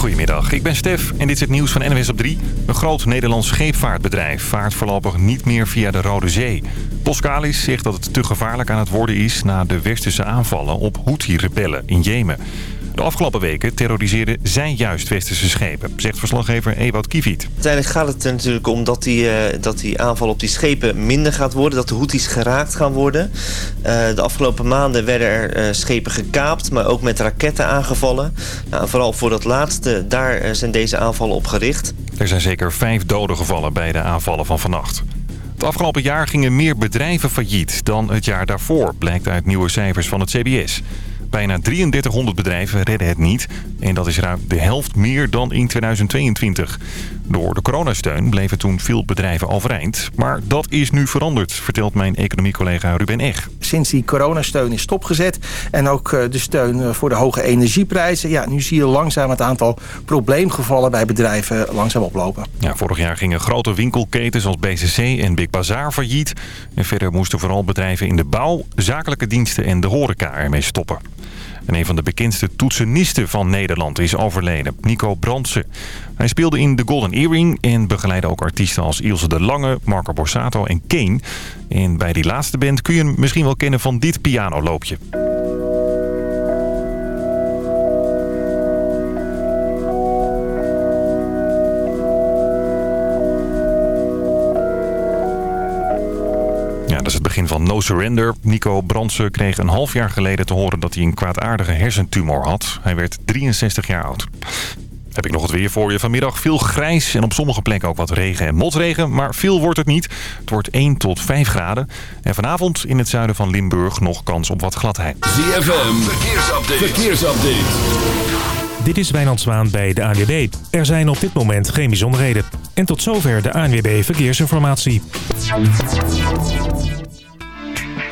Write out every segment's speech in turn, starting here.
Goedemiddag, ik ben Stef en dit is het nieuws van NWS op 3. Een groot Nederlands scheepvaartbedrijf vaart voorlopig niet meer via de Rode Zee. Boskalis zegt dat het te gevaarlijk aan het worden is... na de westerse aanvallen op Houthi-rebellen in Jemen. De afgelopen weken terroriseerden zij juist westerse schepen, zegt verslaggever Ewout Kiviet. Uiteindelijk gaat het er natuurlijk om dat die, uh, dat die aanval op die schepen minder gaat worden. Dat de Houthis geraakt gaan worden. Uh, de afgelopen maanden werden er uh, schepen gekaapt, maar ook met raketten aangevallen. Nou, vooral voor dat laatste, daar zijn deze aanvallen op gericht. Er zijn zeker vijf doden gevallen bij de aanvallen van vannacht. Het afgelopen jaar gingen meer bedrijven failliet dan het jaar daarvoor, blijkt uit nieuwe cijfers van het CBS. Bijna 3300 bedrijven redden het niet. En dat is ruim de helft meer dan in 2022. Door de coronasteun bleven toen veel bedrijven overeind. Maar dat is nu veranderd, vertelt mijn economiecollega Ruben Eg. Sinds die coronasteun is stopgezet en ook de steun voor de hoge energieprijzen... ja, nu zie je langzaam het aantal probleemgevallen bij bedrijven langzaam oplopen. Ja, vorig jaar gingen grote winkelketens als BCC en Big Bazaar failliet. En verder moesten vooral bedrijven in de bouw, zakelijke diensten en de horeca ermee stoppen. En een van de bekendste toetsenisten van Nederland is overleden, Nico Brandsen. Hij speelde in The Golden Earring en begeleidde ook artiesten als Ilse de Lange, Marco Borsato en Kane. En bij die laatste band kun je hem misschien wel kennen van dit pianoloopje. Het begin van No Surrender. Nico Brandsen kreeg een half jaar geleden te horen dat hij een kwaadaardige hersentumor had. Hij werd 63 jaar oud. Heb ik nog het weer voor je. Vanmiddag veel grijs en op sommige plekken ook wat regen en motregen. Maar veel wordt het niet. Het wordt 1 tot 5 graden. En vanavond in het zuiden van Limburg nog kans op wat gladheid. ZFM, verkeersupdate. verkeersupdate. Dit is Wijnand Zwaan bij de ANWB. Er zijn op dit moment geen bijzonderheden. En tot zover de ANWB Verkeersinformatie.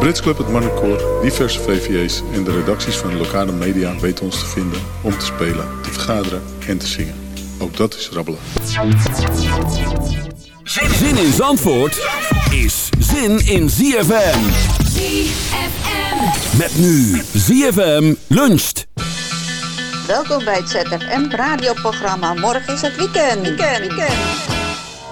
Brits Club, het Marnecoor, diverse VVA's en de redacties van de lokale media weten ons te vinden om te spelen, te vergaderen en te zingen. Ook dat is rabbelen. Zin in Zandvoort is zin in ZFM. ZFM. Met nu ZFM luncht. Welkom bij het ZFM radioprogramma. Morgen is het weekend. Weekend, weekend.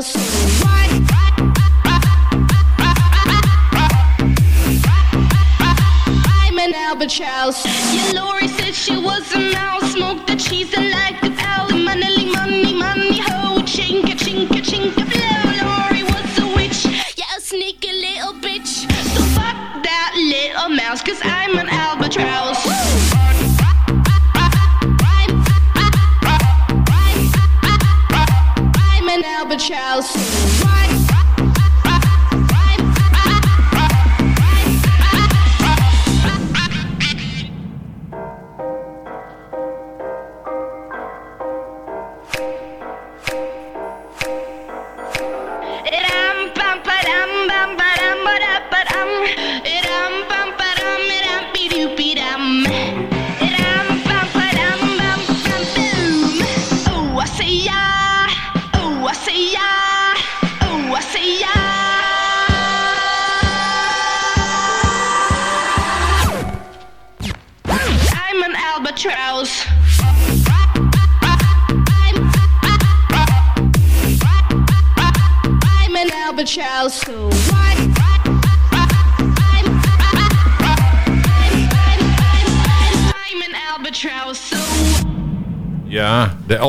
Celso.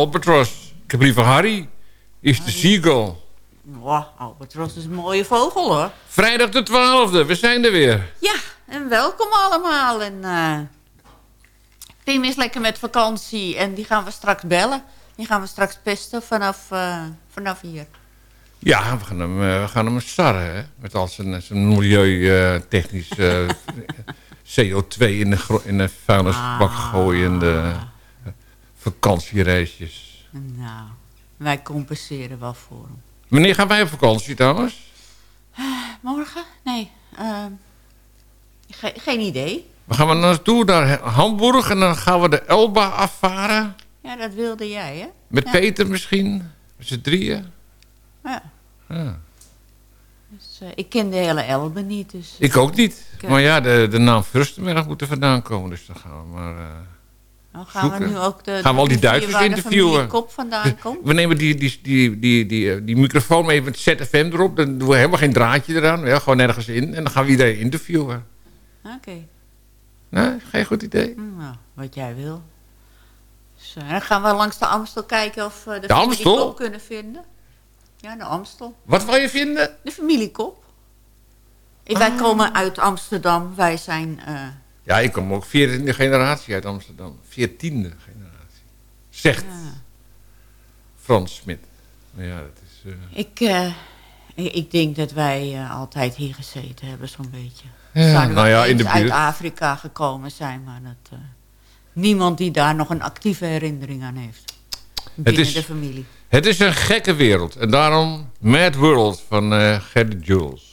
Albatros. Ik heb liever Harry. Is de Seagull. Wow, albatros is een mooie vogel hoor. Vrijdag de 12e, we zijn er weer. Ja, en welkom allemaal. En, Pim is lekker met vakantie en die gaan we straks bellen. Die gaan we straks pesten vanaf, eh, vanaf hier. Ja, we gaan hem, eh, we gaan hem starren, hè. Met al zijn, zijn milieutechnisch eh CO2 in de, in de vuilnisbak gooien. En de vakantiereisjes. Nou, wij compenseren wel voor hem. Wanneer gaan wij op vakantie trouwens? Morgen? Nee, eh, ge- geen idee. We gaan we naartoe naar Hamburg en dan gaan we de Elba afvaren. Ja, dat wilde jij, hè? Met Ja. Peter misschien. Met z'n drieën. Ja. Ja. Dus, eh, ik ken de hele Elbe niet, dus... Ik ook niet. Ik, eh, Maar ja, de, de naam Furstenberg moet er vandaan komen. Dus dan gaan we maar... eh, Nou, gaan we nu ook de, Gaan we al die Duitsers interviewen? Kop vandaan komt? We nemen die, die, die, die, die, eh, die microfoon even met ZFM erop. Dan doen we helemaal geen draadje eraan. Ja, gewoon nergens in. En dan gaan we iedereen interviewen. Oké. Nee, geen goed idee. Hm, Nou, wat jij wil. Dus, eh, dan gaan we langs de Amstel kijken of we de, De familie Amstel? Kop kunnen vinden. Ja, de Amstel. Wat wil je vinden? De familie Kop. Eh, Wij komen uit Amsterdam. Wij zijn... eh, Ja, ik kom ook 14e generatie uit Amsterdam. 14e generatie. Zegt Frans Smit. Maar ja, dat is... eh, ik, eh, ik- denk dat wij eh, altijd hier gezeten hebben, zo'n beetje. Ja, Zouden nou ja, in de uit buurt. Afrika gekomen zijn, maar dat... niemand die daar nog een actieve herinnering aan heeft. Binnen is- de familie. Het is een gekke wereld. En daarom Mad World van Gerrit Jules.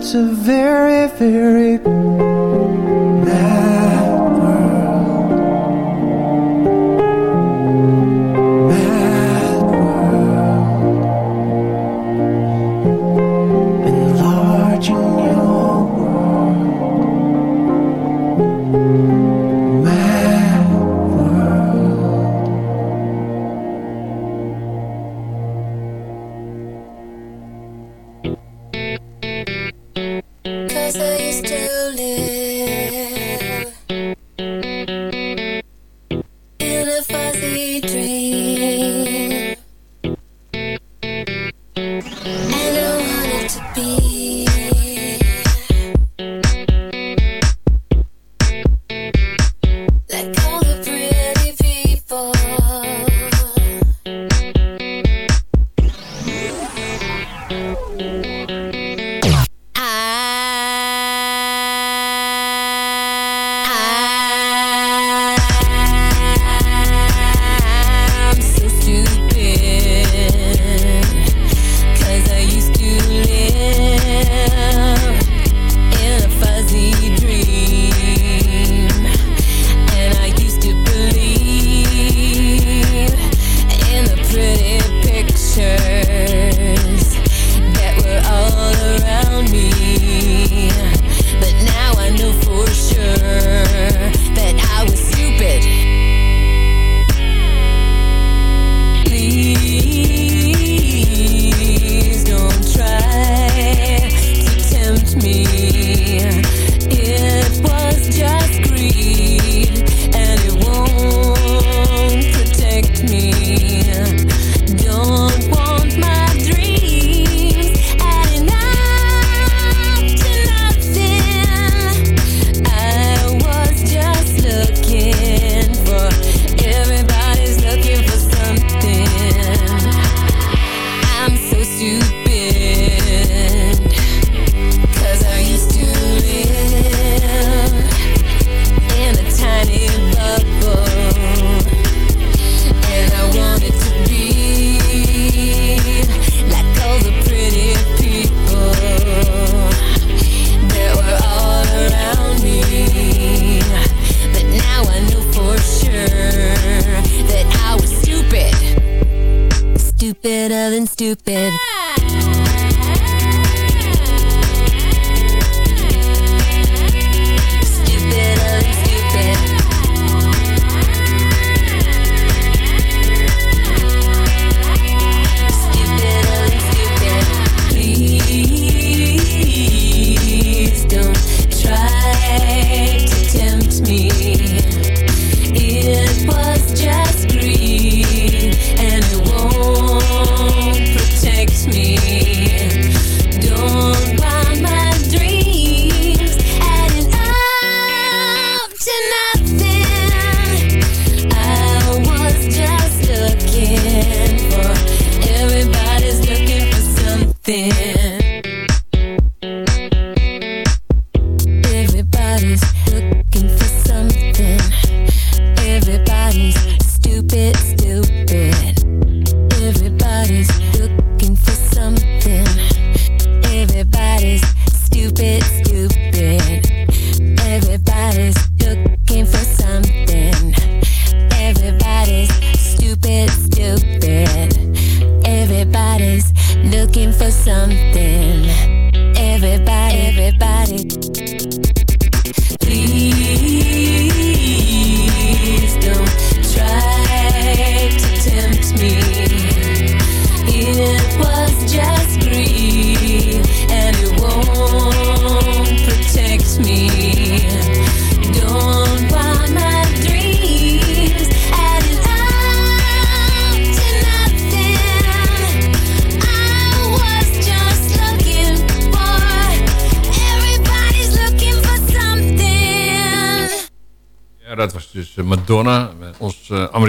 it's a very, very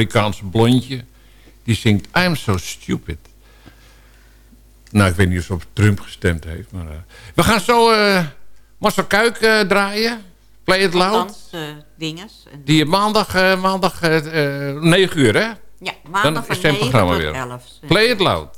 ons Amerikaanse blondje. Die zingt I'm so stupid. Nou, ik weet niet of ze op Trump gestemd heeft. Maar, eh, we gaan zo eh Marcel Kuik eh, draaien. Play it loud. Dinges. Die maandag, maandag eh, eh, 9 uur, hè? Ja, maandag Dan van is zijn 9 programma tot weer. 11. Play it loud.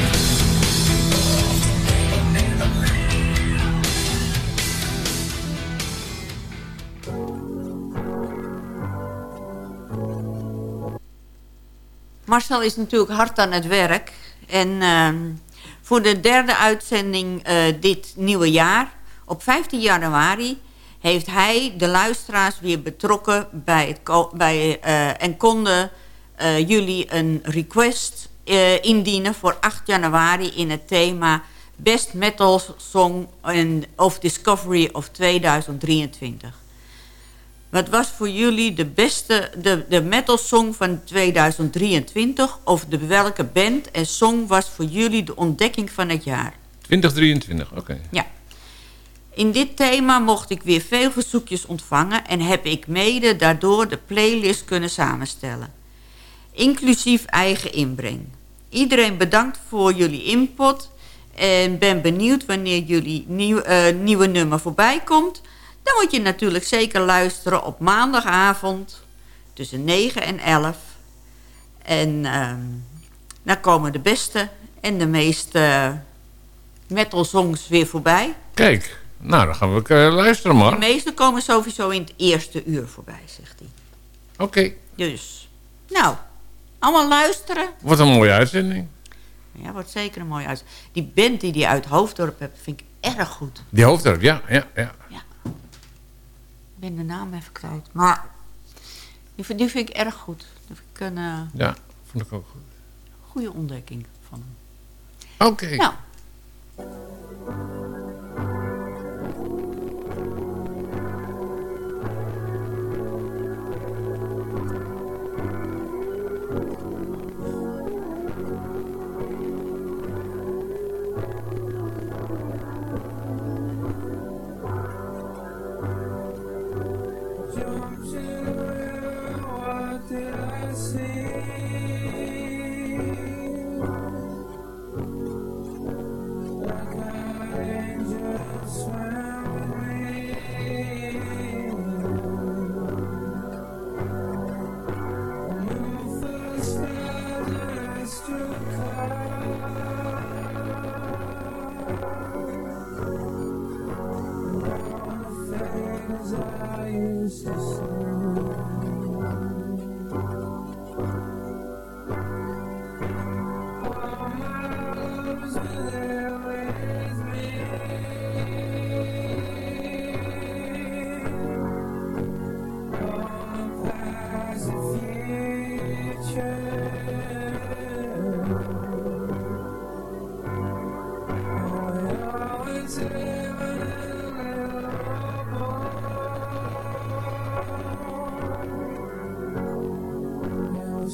Marcel is natuurlijk hard aan het werk. En ehm, voor de derde uitzending eh, dit nieuwe jaar, op 15 januari, heeft hij de luisteraars weer betrokken bij bij, eh, en konden eh, jullie een request indienen voor 8 januari in het thema Best Metal Song of Discovery of 2023. Wat was voor jullie de beste, de, de metal song van 2023? Of de welke band en song was voor jullie de ontdekking van het jaar? 2023, oké. Ja. In dit thema mocht ik weer veel verzoekjes ontvangen... en heb ik mede daardoor de playlist kunnen samenstellen. Inclusief eigen inbreng. Iedereen bedankt voor jullie input... en ben benieuwd wanneer jullie nieuw, eh, nieuwe nummer voorbij komt... Dan moet je natuurlijk zeker luisteren op maandagavond tussen 9 en 11. En ehm dan komen de beste en de meeste metal songs weer voorbij. Kijk, Nou, dan gaan we eh, luisteren, De man. meeste komen sowieso in het eerste uur voorbij, zegt hij. Oké, Dus, nou, allemaal luisteren. wat een mooie uitzending. Ja, wordt zeker een mooie uit. Die band die die uit Hoofddorp hebt, vind ik erg goed. Die hoofddorp, ja, ja, ja. Ben de naam even kwijt. Maar die, vind- die vind ik erg goed. Dat ik een eh, Ja, vond ik ook goed. goede ontdekking van hem. Oké. Nou,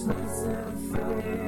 myself away.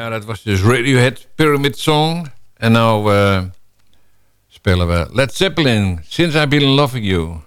Ja, dat was dus Radiohead Pyramid Song. En nou eh, spelen we Led Zeppelin, Since I've Been Loving You.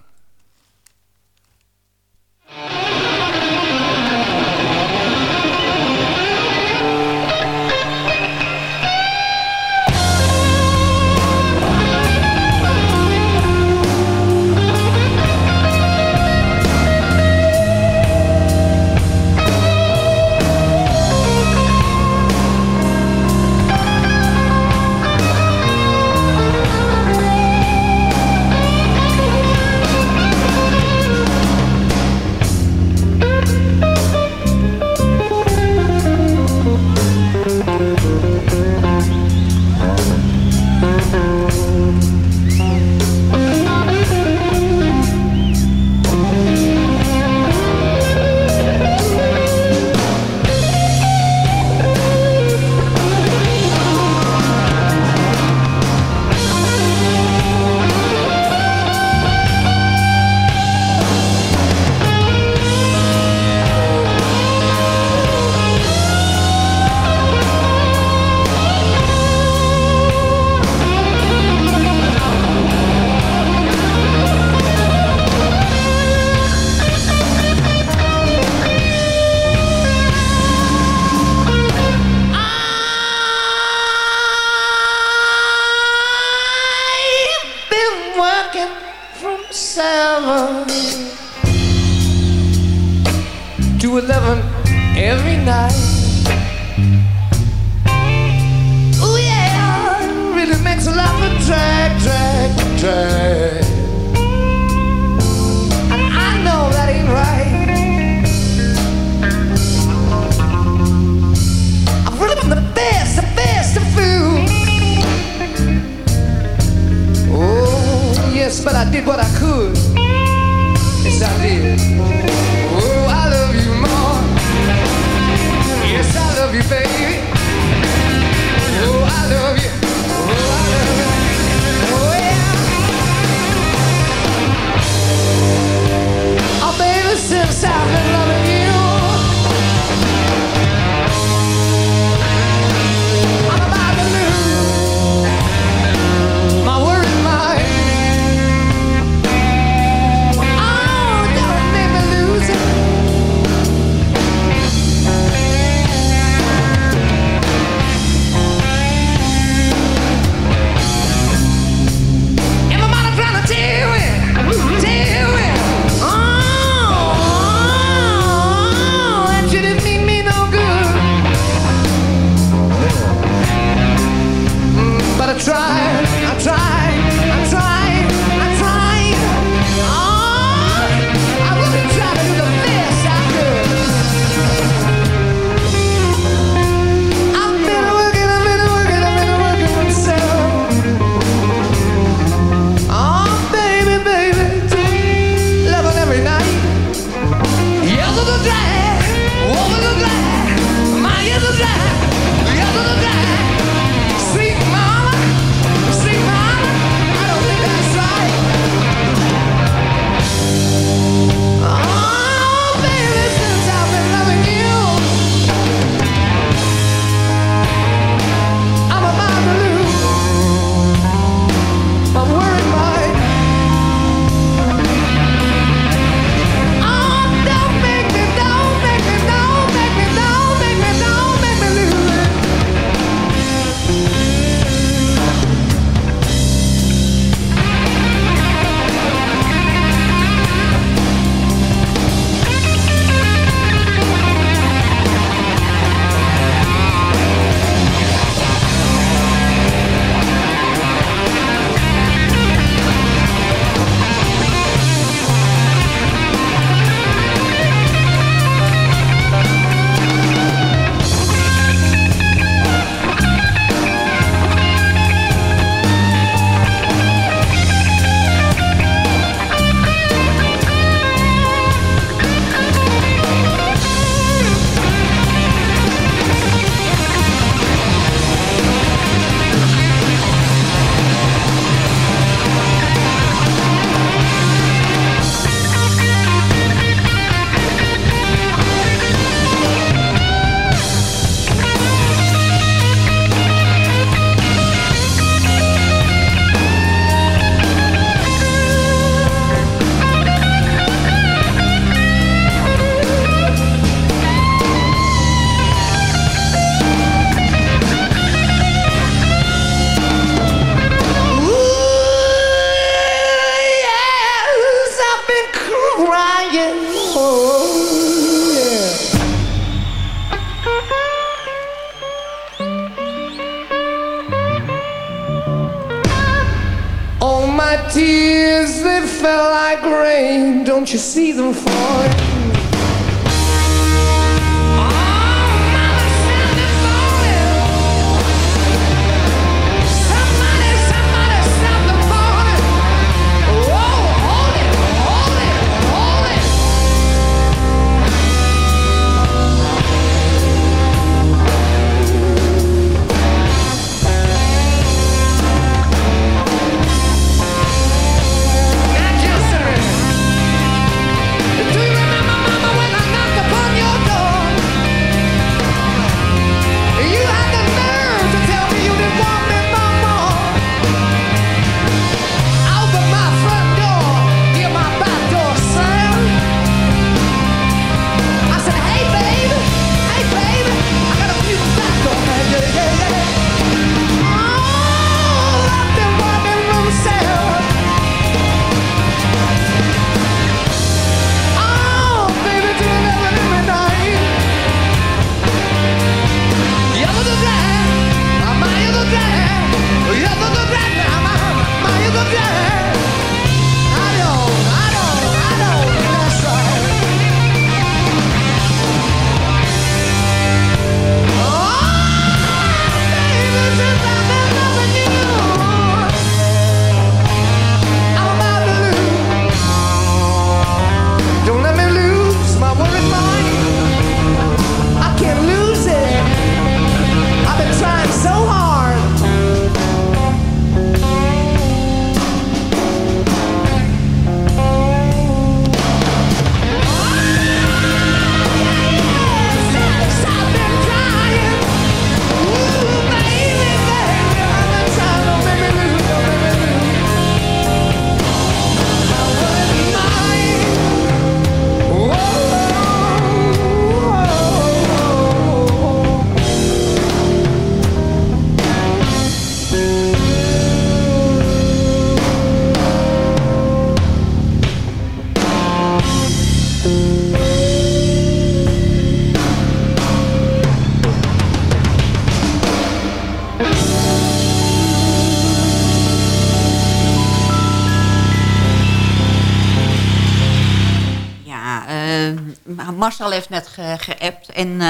Marcel heeft net ge- geappt. En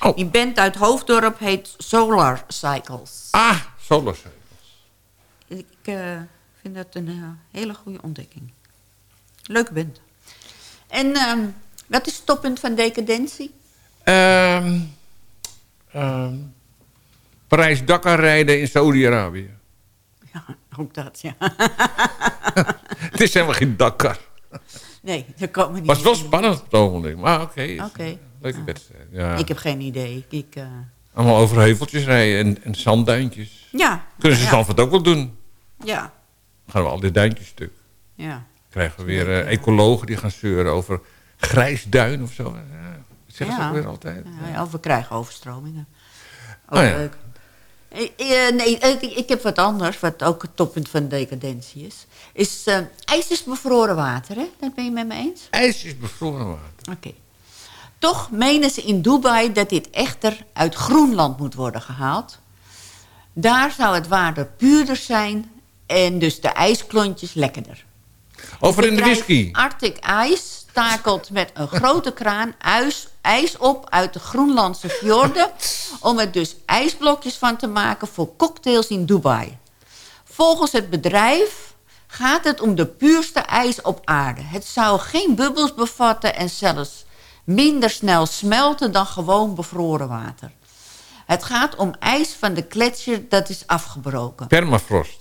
Oh. die band uit Hoofddorp heet Solar Cycles. Ah, Solar Ik eh, vind dat een eh, hele goede ontdekking. Leuke band. En ehm, wat is het toppunt van decadentie? Ehm, Parijs-Dakar rijden in Saudi-Arabië. Ook dat, ja. Het is helemaal geen Dakar. Nee, daar komen niet. Maar het was wel spannend op het ogenblik. Maar oké. Oké. Leuke wedstrijd. Ja. Ik heb geen idee. Ik, eh, Allemaal over heuveltjes rijden en, en zandduintjes. ja. Kunnen ze ja. Zandvoort ook wel doen. Ja. Dan gaan we al die duintjes stuk. Ja. krijgen we weer eh, ecologen die gaan zeuren over grijsduin of zo. Ja, dat zeggen ze ook weer altijd. Ja, of we krijgen overstromingen. Ook Oh leuk. Eh, eh, nee, eh, ik, ik heb wat anders, wat ook het toppunt van decadentie is. Is eh, ijs is bevroren water, hè? Dat ben je met me eens? IJs is bevroren water. Oké. Toch menen ze in Dubai dat dit echter uit Groenland moet worden gehaald. Daar zou het water puurder zijn en dus de ijsklontjes lekkerder. Over in de whisky. Arctic Ice takelt met een grote kraan ijs, ijs op uit de Groenlandse fjorden... om er dus ijsblokjes van te maken voor cocktails in Dubai. Volgens het bedrijf gaat het om de puurste ijs op aarde. Het zou geen bubbels bevatten en zelfs minder snel smelten dan gewoon bevroren water. Het gaat om ijs van de gletsjer dat is afgebroken. Permafrost.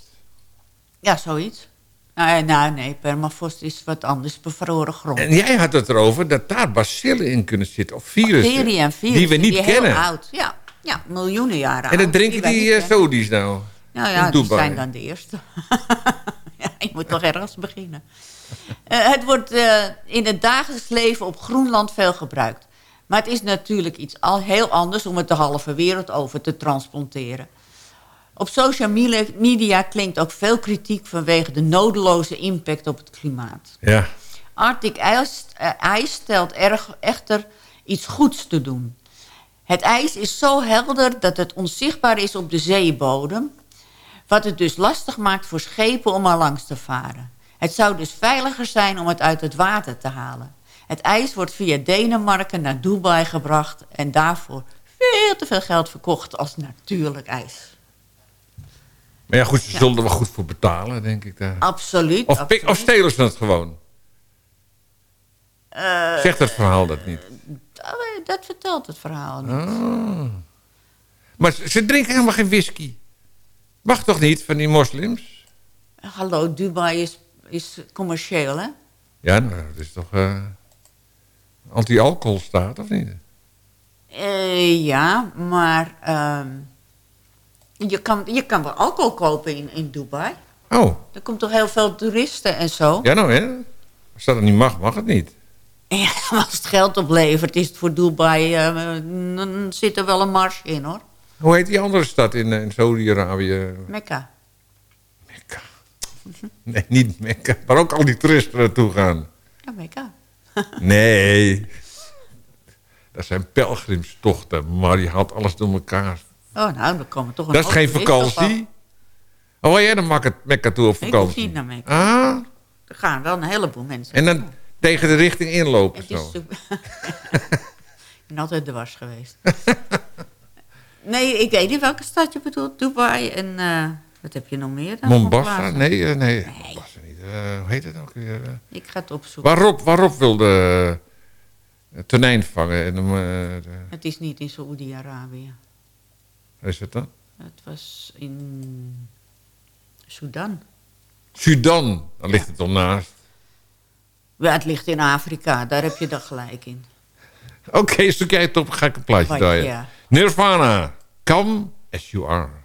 Ja, zoiets. Nou, nou, nee, permafrost is wat anders, bevroren grond. En jij had het erover dat daar bacillen in kunnen zitten. Of virussen. Bacteriën en virussen. Die we niet heel kennen. oud. Ja, ja, miljoenen jaren En dan oud, drinken die niet eh. Saudis nou. Nou ja, die zijn dan de eerste. je moet toch ergens beginnen. Eh, het wordt eh, in het dagelijks leven op Groenland veel gebruikt. Maar het is natuurlijk iets al heel anders om het de halve wereld over te transplanteren. Op social media- klinkt ook veel kritiek vanwege de nodeloze impact op het klimaat. Ja. Arctic ijs, eh, ijs stelt erg, echter iets goeds te doen. Het ijs is zo helder dat het onzichtbaar is op de zeebodem... wat het dus lastig maakt voor schepen om er langs te varen. Het zou dus veiliger zijn om het uit het water te halen. Het ijs wordt via Denemarken naar Dubai gebracht... en daarvoor veel te veel geld verkocht als natuurlijk ijs. Maar ja, goed, ze zullen er wel goed voor betalen, denk ik. Daar. Absoluut. Of, stelen ze het gewoon? Eh, Zegt het verhaal dat niet? dat, dat vertelt het verhaal niet. Ah. Maar ze, ze drinken helemaal geen whisky. Mag toch niet van die moslims? Hallo, Dubai is, is commercieel, hè? Ja, nou, dat is toch eh anti-alcohol staat, of niet? Eh, ja, maar ehm, je, kan, je kan wel alcohol kopen in, in Dubai. Oh, Er komt toch heel veel toeristen en zo. ja nou hè. Als dat niet mag, mag het niet. Ja, maar als het geld oplevert, is het voor Dubai... eh, dan zit er wel een mars in, hoor. Hoe heet die andere stad in, eh, in Saudi-Arabië? Mekka. Nee, niet Mekka. Waar ook al die toeristen naartoe gaan. Ja, Mekka. Nee. Dat zijn pelgrimstochten, maar die haalt alles door elkaar. Oh, nou, dan komen toch een Dat is geen vakantie. Oh, wil jij dan Mekka, Mekka toe op Ik vakantie? niet naar Mekka. Ah, Er gaan wel een heleboel mensen. en dan tegen de richting inlopen Het is zo. super- ik ben altijd dwars geweest. nee, ik weet niet welke stad je bedoelt. Dubai en eh, wat heb je nog meer dan? Mombasa? Mombasa? Nee, eh, nee. Mombasa niet. Eh, hoe heet het ook weer? eh? Ik ga het opzoeken. Waarop, waarop wilde tonijn vangen? En, eh, de- Het is niet in Saoedi-Arabië. is het dan? Het was in Sudan. Sudan, daar ligt het naast. Ja, het ligt in Afrika. Daar heb je dan gelijk in. Oké, zoek jij het op, ga ik een plaatje draaien. ja. Nirvana, come as you are.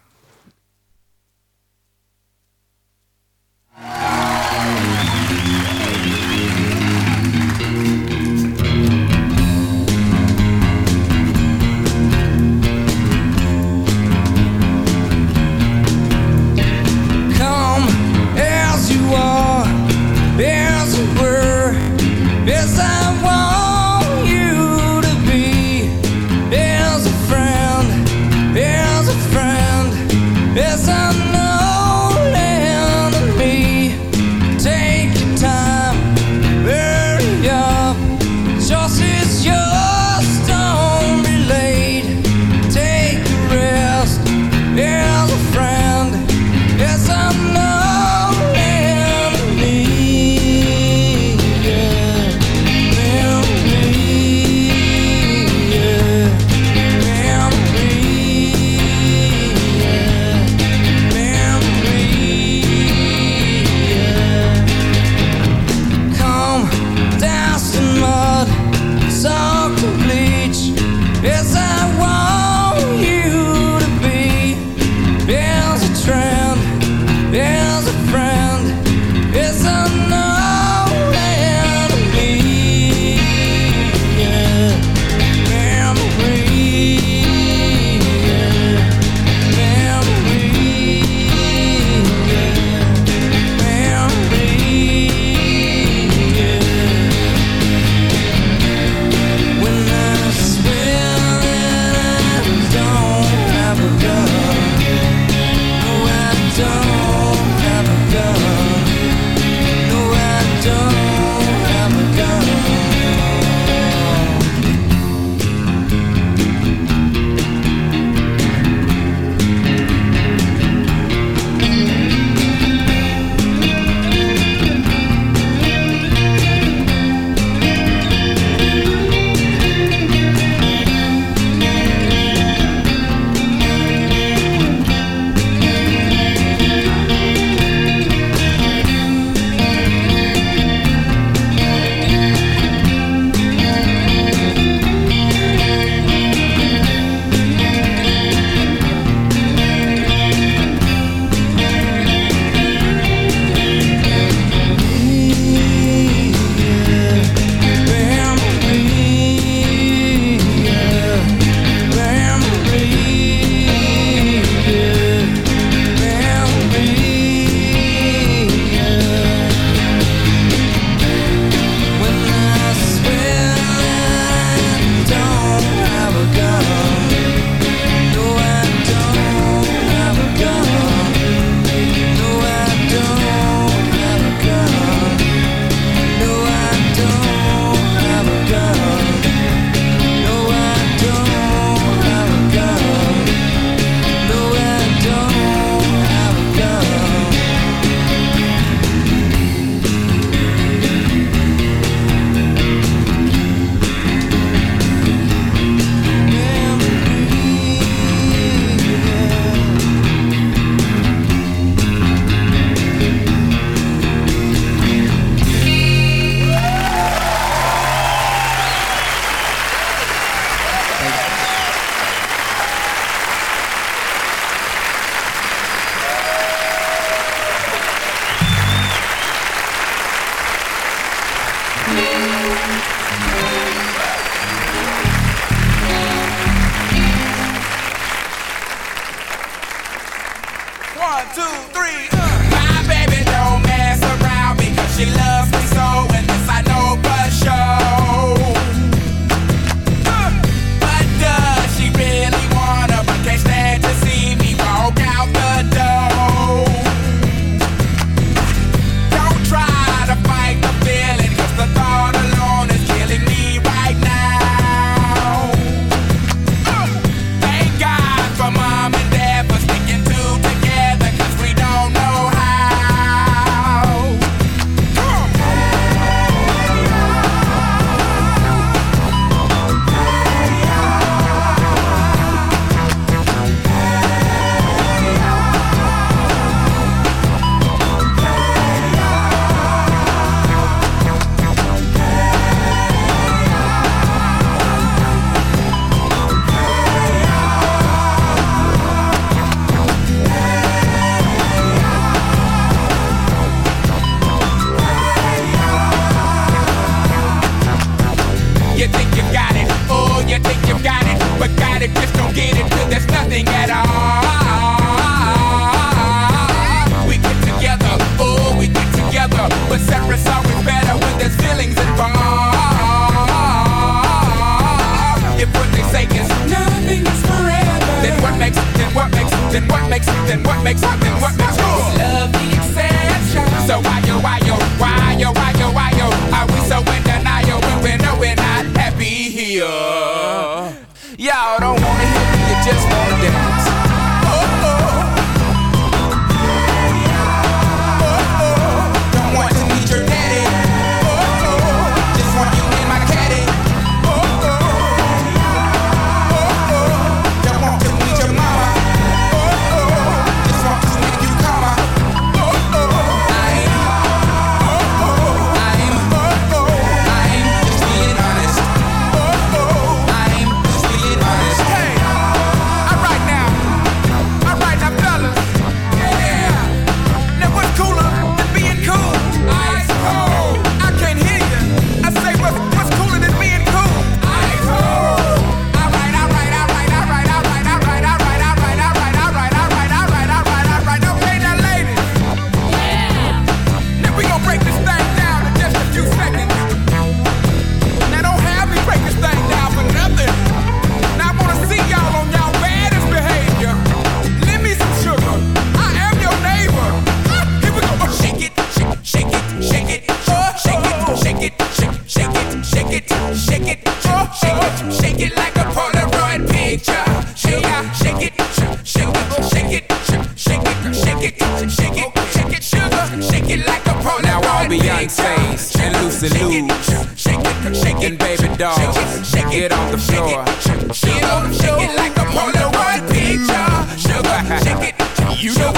makes up.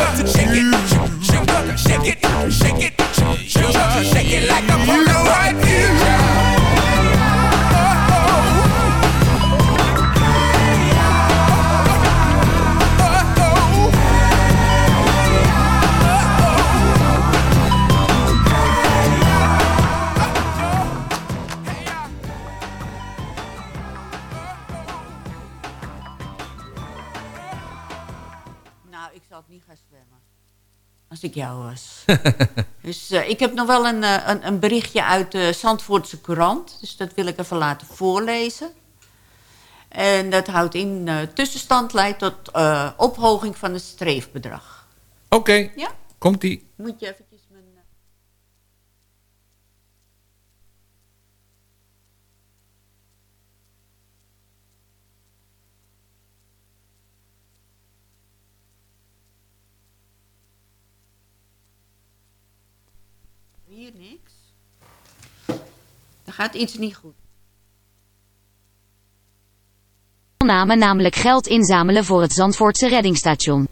Shake it, shake it, shake it, shake it. dus eh, ik heb nog wel een, eh, een, een, berichtje uit de Zandvoortse Courant. Dus dat wil ik even laten voorlezen. En dat houdt in, eh, tussenstand leidt tot ophoging van het streefbedrag. Oké, ja? komt-ie. Moet je even... gaat iets niet goed. Namen namelijk geld inzamelen voor het Zandvoortse reddingstation.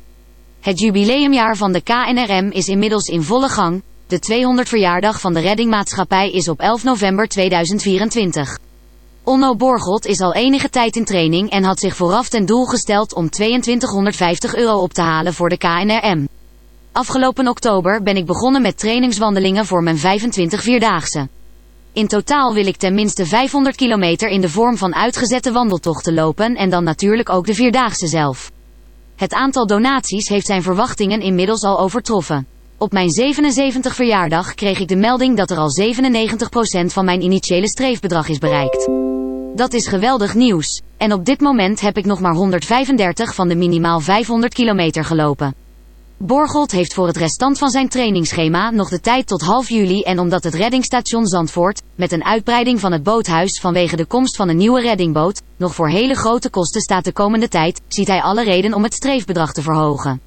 Het jubileumjaar van de KNRM is inmiddels in volle gang. De 200 verjaardag van de reddingmaatschappij is op 11 november 2024. Onno Borgelt is al enige tijd in training en had zich vooraf ten doel gesteld om 2250 euro op te halen voor de KNRM. Afgelopen oktober ben ik begonnen met trainingswandelingen voor mijn 25 vierdaagse. In totaal wil ik tenminste 500 kilometer in de vorm van uitgezette wandeltochten lopen en dan natuurlijk ook de vierdaagse zelf. Het aantal donaties heeft zijn verwachtingen inmiddels al overtroffen. Op mijn 77 verjaardag kreeg ik de melding dat er al 97% van mijn initiële streefbedrag is bereikt. Dat is geweldig nieuws. En op dit moment heb ik nog maar 135 van de minimaal 500 kilometer gelopen. Borgold heeft voor het restant van zijn trainingsschema nog de tijd tot half juli en omdat het reddingsstation Zandvoort, met een uitbreiding van het boothuis vanwege de komst van een nieuwe reddingboot, nog voor hele grote kosten staat de komende tijd, ziet hij alle reden om het streefbedrag te verhogen.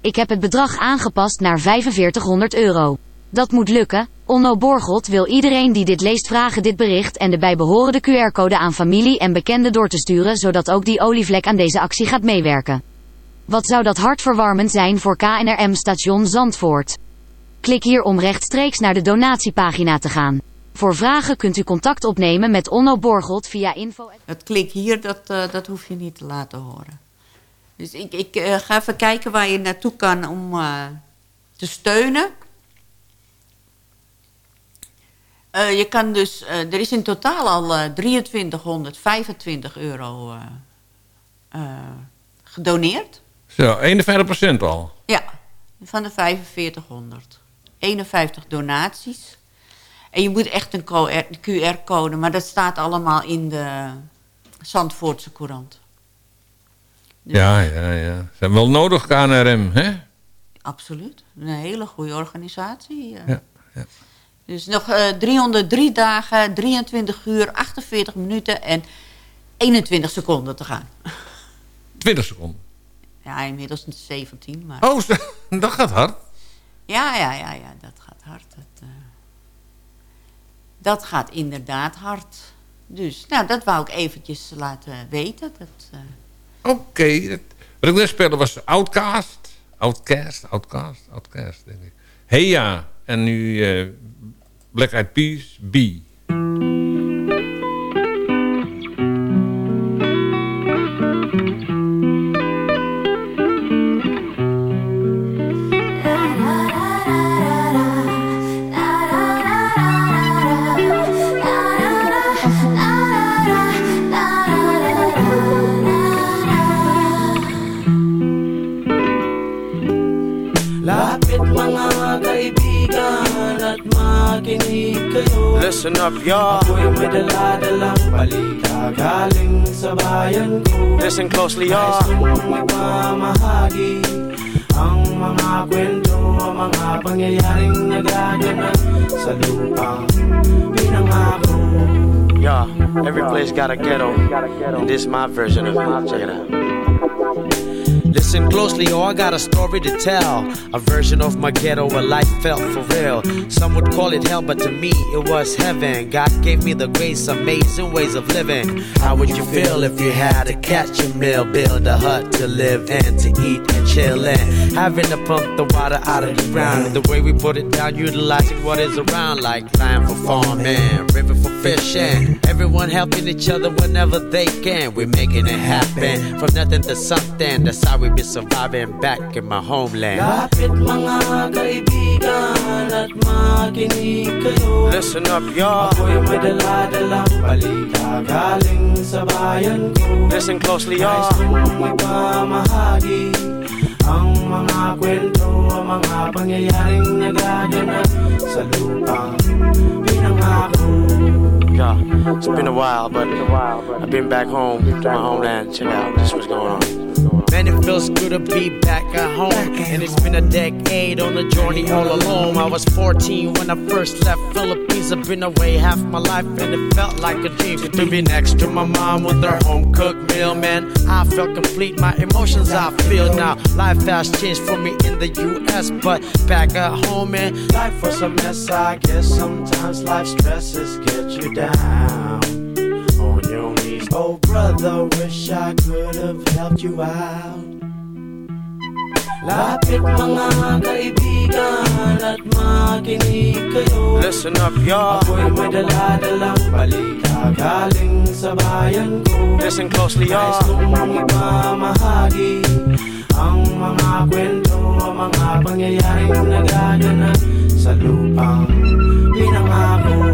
Ik heb het bedrag aangepast naar 4500 euro. Dat moet lukken. Onno Borgold wil iedereen die dit leest vragen dit bericht en de bijbehorende QR-code aan familie en bekenden door te sturen zodat ook die olievlek aan deze actie gaat meewerken. Wat zou dat hartverwarmend zijn voor KNRM station Zandvoort? Klik hier om rechtstreeks naar de donatiepagina te gaan. Voor vragen kunt u contact opnemen met Onno Borgold via info... Dat klik hier, dat, eh, dat hoef je niet te laten horen. Dus ik, ik eh, ga even kijken waar je naartoe kan om eh, te steunen. Je kan dus, er is in totaal al eh 2325 euro gedoneerd. Zo, 51% al. Ja, van de 4500. 51 donaties. En je moet echt een QR-code, maar dat staat allemaal in de Zandvoortse Courant. Ja, ja, ja. Ze hebben wel nodig KNRM, hè? Absoluut. Een hele goede organisatie. Ja, ja. Dus nog eh 303 dagen, 23 uur, 48 minuten en 21 seconden te gaan. 20 seconden. Ja, inmiddels 17, maar... Oh, dat gaat hard. Ja, ja, ja, ja, dat gaat hard. Dat, eh, dat gaat inderdaad hard. Dus, nou, dat wou ik eventjes laten weten. Dat, eh, Oké. het- Wat ik net speelde was Outcast. Outcast, Outcast, Outcast, denk ik. Hey ja. En nu eh, Black Eyed Peas, B. Y'all. Ako'y may dala-dalang balita galing sa bayan ko Listen closely, y'all. Nais kong ipamahagi ang mga kwento, ang mga pangyayaring nagaganap sa lupang pinangako. Y'all, every place got a ghetto. And this is my version of it. Check it out. Listen closely, oh, I got a story to tell. A version of my ghetto where life felt for real. Some would call it hell, but to me it was heaven. God gave me the grace, amazing ways of living. How would you feel if you had to catch a meal, build a hut to live in, to eat and chill in? Having to pump the water out of the ground. The way we put it down, utilizing what is around, like land for farming, river for fishing. Everyone helping each other whenever they can. We're making it happen from nothing to something. That's how we be surviving back in my homeland. Lapit mga kaibigan at makinig kayo Listen up, y'all. Ako'y may dala-dalang balita galing sa bayan ko Listen closely, y'all. Nais kong ang mga kwento, ang mga pangyayaring nagaganap sa lupang pinangako. Yeah, it's been a while, but I've been back home to my homeland. Check out this what's going on. Man, it feels good to be back at home. And it's been a decade on a journey all alone. I was 14 when I first left Philippines. I've been away half my life and it felt like a dream. To be next to my mom with her home cooked meal, man. I felt complete. My emotions I feel now. Life has changed for me in the US, but back at home, man. Life was a mess, I guess. Sometimes life stresses get you down on your knees. Oh, brother, wish I could have helped you out. Lapit mga kaibigan at makinig kayo. Listen up, y'all. Ako'y may dala-dalang balita galing sa bayan ko. Listen closely, y'all. Nais kong ipamahagi ang mga kwento, ang mga pangyayaring nagaganap sa lupang pinangako.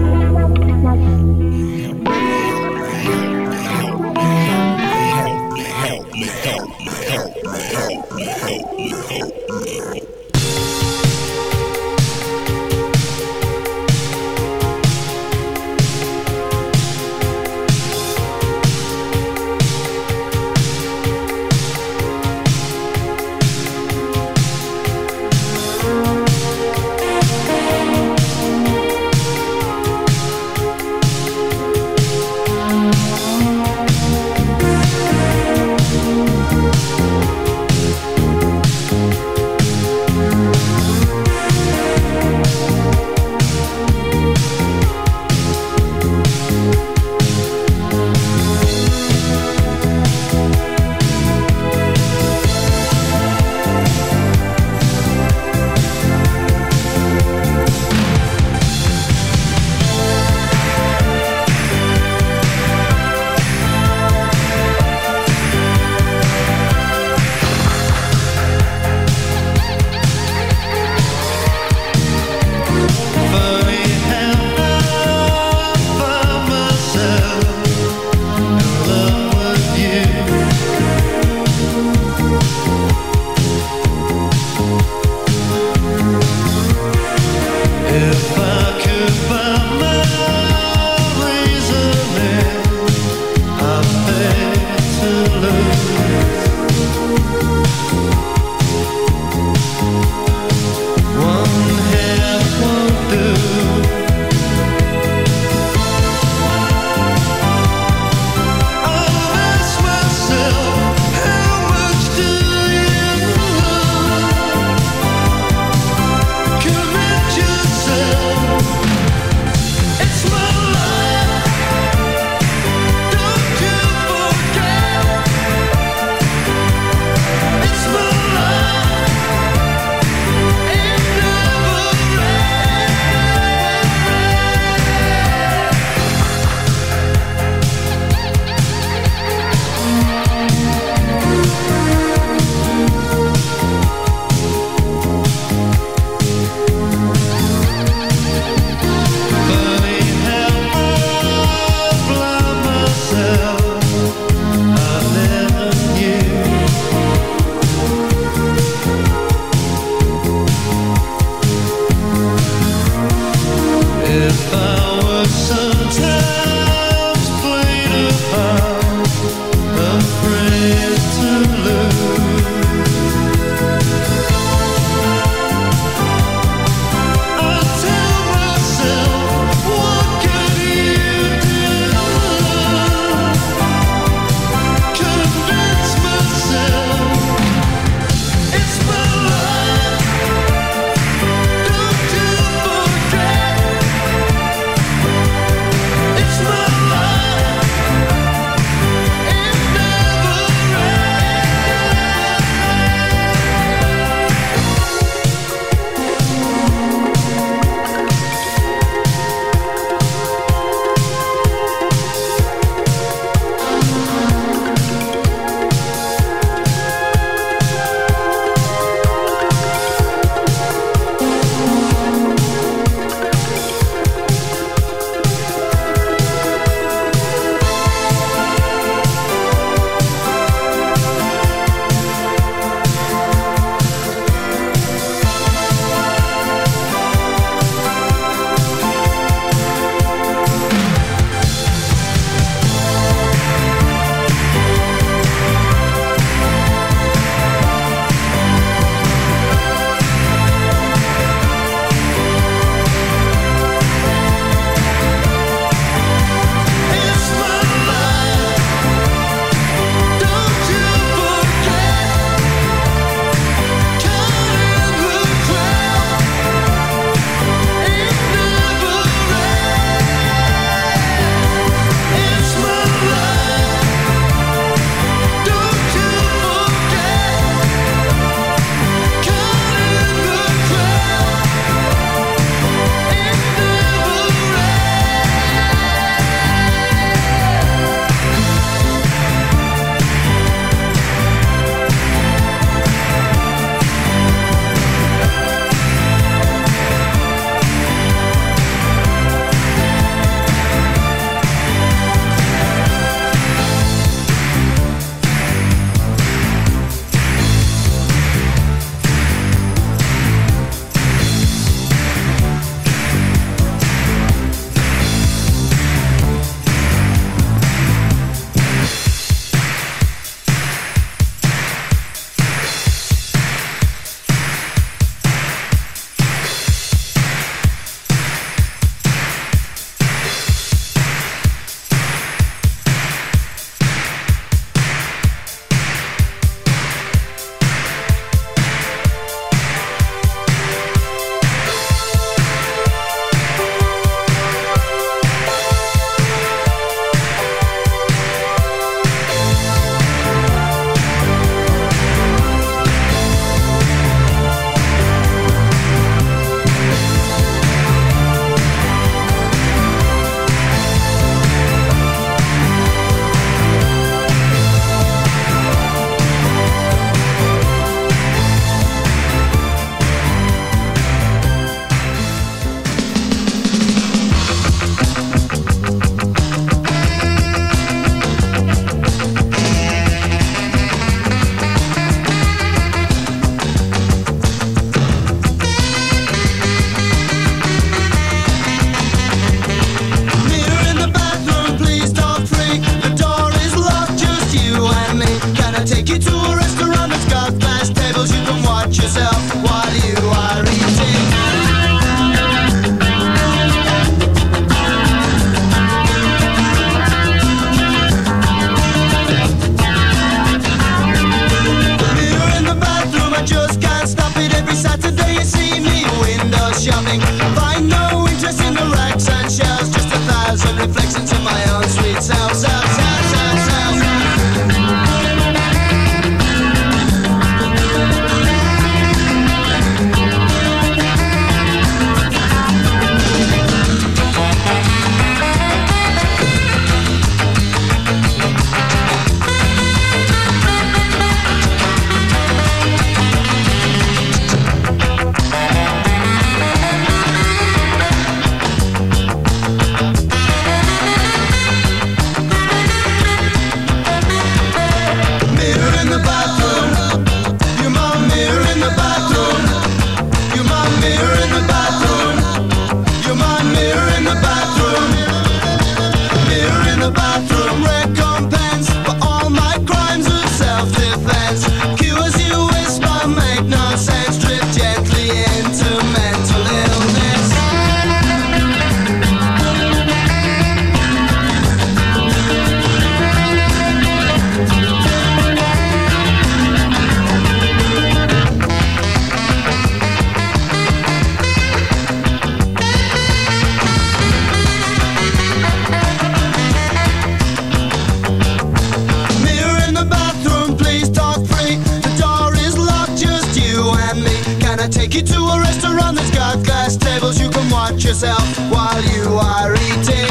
You to a restaurant that's got glass tables? You can watch yourself while you are eating.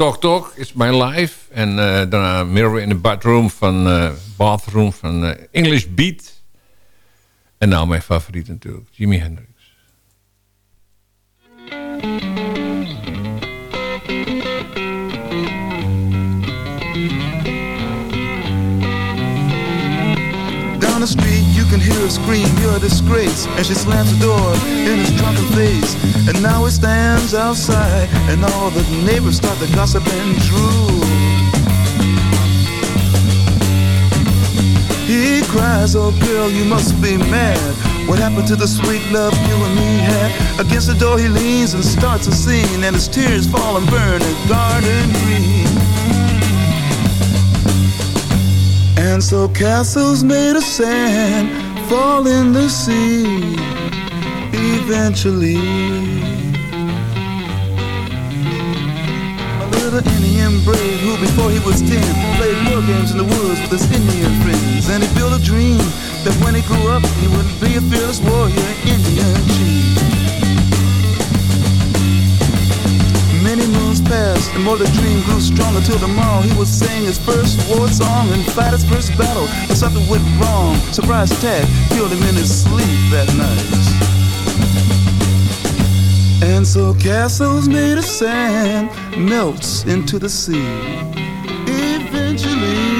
Talk Talk is My Life. En eh, daarna Mirror in the Bathroom van, eh, bathroom van eh, English Beat. En nou mijn favoriet natuurlijk, Jimi Hendrix. Hear her scream, you're a disgrace. And she slams the door in his drunken face. And now he stands outside, and all the neighbors start to gossip and drool. He cries, oh girl, you must be mad. What happened to the sweet love you and me had? Against the door he leans and starts a scene, and his tears fall and burn a garden green. And so castles made of sand fall in the sea eventually. A little Indian brave who before he was ten played war games in the woods with his Indian friends. And he built a dream that when he grew up he would be a fearless warrior, Indian chief. And more the dream grew stronger till tomorrow he would sing his first war song and fight his first battle. But something went wrong. Surprise attack killed him in his sleep that night. And so castles made of sand melts into the sea. Eventually.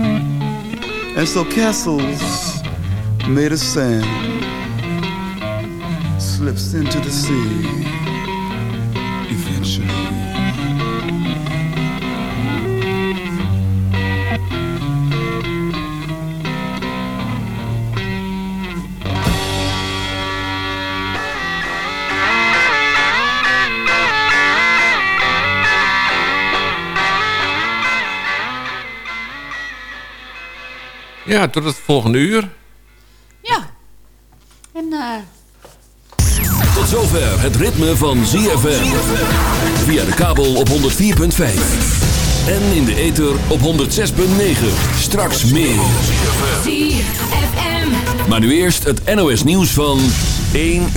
and so castles made of sand slips into the sea Ja, tot het volgende uur. Ja. En eh, Tot zover het ritme van ZFM. Via de kabel op 104.5. En in de ether op 106.9. Straks meer. ZFM. Maar nu eerst het NOS nieuws van 1 uur.